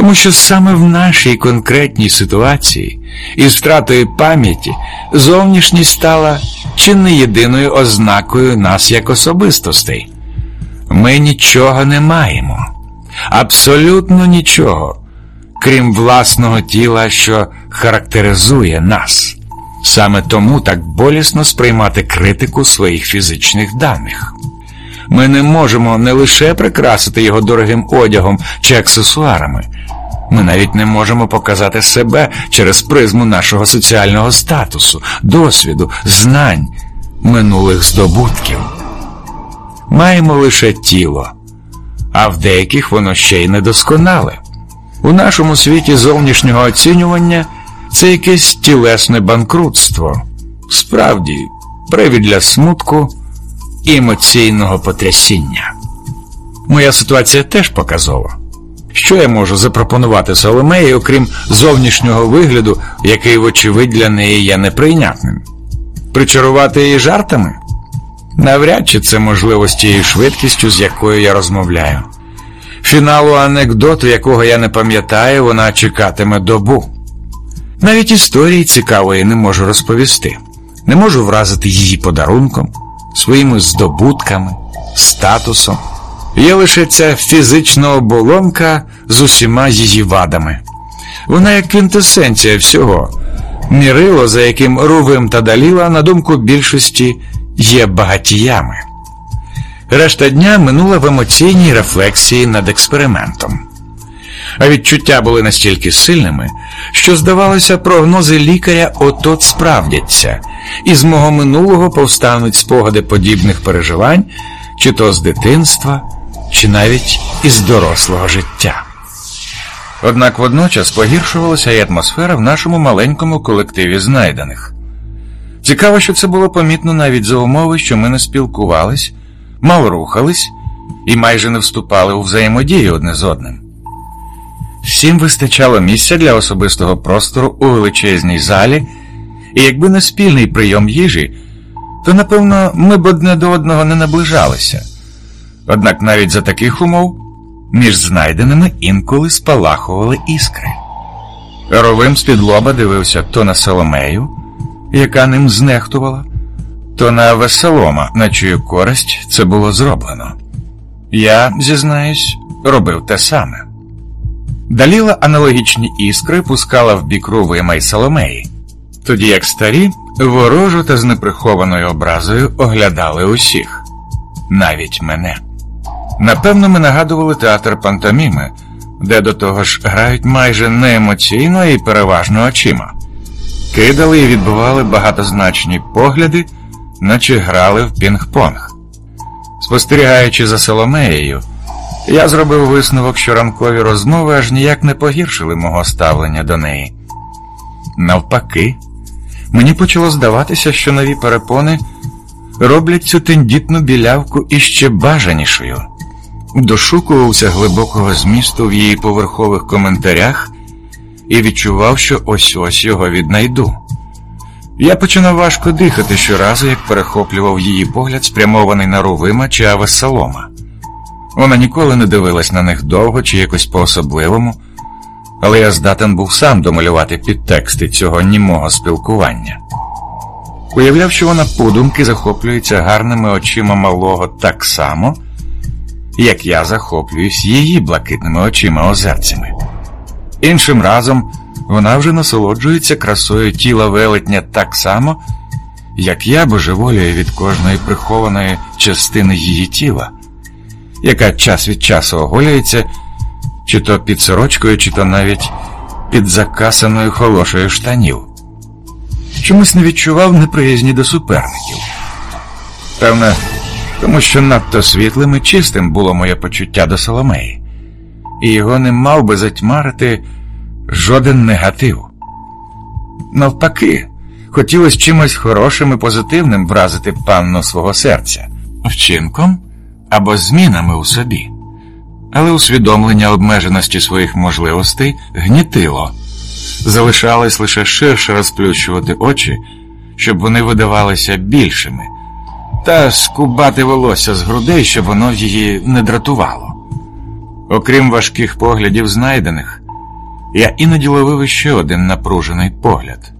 Тому що саме в нашій конкретній ситуації із втратою пам'яті зовнішність стала чи не єдиною ознакою нас як особистостей. Ми нічого не маємо, абсолютно нічого, крім власного тіла, що характеризує нас. Саме тому так болісно сприймати критику своїх фізичних даних. Ми не можемо не лише прикрасити його дорогим одягом чи аксесуарами, ми навіть не можемо показати себе через призму нашого соціального статусу, досвіду, знань, минулих здобутків. Маємо лише тіло, а в деяких воно ще й недосконале. У нашому світі зовнішнього оцінювання це якесь тілесне банкрутство, справді, привід для смутку і емоційного потрясіння. Моя ситуація теж показова. Що я можу запропонувати Соломеї, окрім зовнішнього вигляду, який, вочевидь, для неї є неприйнятним? Причарувати її жартами? Навряд чи це можливо з тією швидкістю, з якою я розмовляю. Фіналу анекдоту, якого я не пам'ятаю, вона чекатиме добу. Навіть історії цікавої не можу розповісти, не можу вразити її подарунком, своїми здобутками, статусом. Є лише ця фізична оболонка з усіма її вадами. Вона як квінтесенція всього, мірило, за яким Рувим та Даліла, на думку більшості, є багатіями. Решта дня минула в емоційній рефлексії над експериментом. А відчуття були настільки сильними, що, здавалося, прогнози лікаря отот справдяться, і з мого минулого повстануть спогади подібних переживань, чи то з дитинства, чи навіть із дорослого життя. Однак водночас погіршувалася і атмосфера в нашому маленькому колективі знайдених. Цікаво, що це було помітно навіть за умови, що ми не спілкувались, мало рухались і майже не вступали у взаємодію одне з одним. Всім вистачало місця для особистого простору у величезній залі, і якби не спільний прийом їжі, то напевно ми б одне до одного не наближалися. Однак навіть за таких умов між знайденими інколи спалахували іскри. Ровим з-під лоба дивився то на Соломею, яка ним знехтувала, то на Веселома, на чию користь це було зроблено. Я, зізнаюсь, робив те саме. Даліла аналогічні іскри пускала в бік Рувима й Соломеї, тоді як старі ворожу та з неприхованою образою оглядали усіх, навіть мене. Напевно, ми нагадували театр пантоміми, де до того ж грають майже не емоційно і переважно очима, кидали і відбували багатозначні погляди, наче грали в пінг-понг. Спостерігаючи за Соломеєю, я зробив висновок, що ранкові розмови аж ніяк не погіршили мого ставлення до неї. Навпаки, мені почало здаватися, що нові перепони роблять цю тендітну білявку іще бажанішою. Дошукувався глибокого змісту в її поверхових коментарях і відчував, що ось ось його віднайду. Я починав важко дихати щоразу, як перехоплював її погляд, спрямований на Рувима чи Авесолома. Вона ніколи не дивилась на них довго чи якось по-особливому, але я здатен був сам домалювати підтексти цього німого спілкування. Уявляв, що вона подумки захоплюється гарними очима малого так само, як я захоплююсь її блакитними очима озерцями. Іншим разом вона вже насолоджується красою тіла велетня так само, як я божеволюю від кожної прихованої частини її тіла, яка час від часу оголюється, чи то під сорочкою, чи то навіть під закасаною холошею штанів. Чомусь не відчував неприязні до суперників. Певне, тому що надто світлим і чистим було моє почуття до Соломеї, і його не мав би затьмарити жоден негатив. Навпаки, хотілося чимось хорошим і позитивним вразити панну свого серця, вчинком або змінами у собі, але усвідомлення обмеженості своїх можливостей гнітило, залишалось лише ширше розплющувати очі, щоб вони видавалися більшими, та скубати волосся з грудей, щоб воно її не дратувало. Окрім важких поглядів знайдених. Я іноді ловив іще один напружений погляд.